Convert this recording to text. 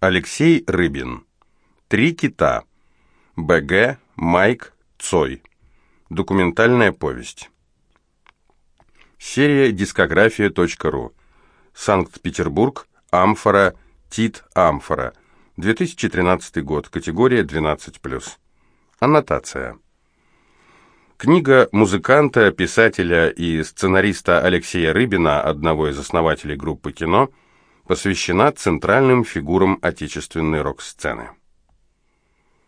Алексей Рыбин. Три кита. БГ, Майк, Цой. Документальная повесть. Серия дискография.ру. Санкт-Петербург, Амфора, Тит Амфора. 2013 год, категория 12+. Аннотация. Книга музыканта, писателя и сценариста Алексея Рыбина, одного из основателей группы «Кино», посвящена центральным фигурам отечественной рок-сцены.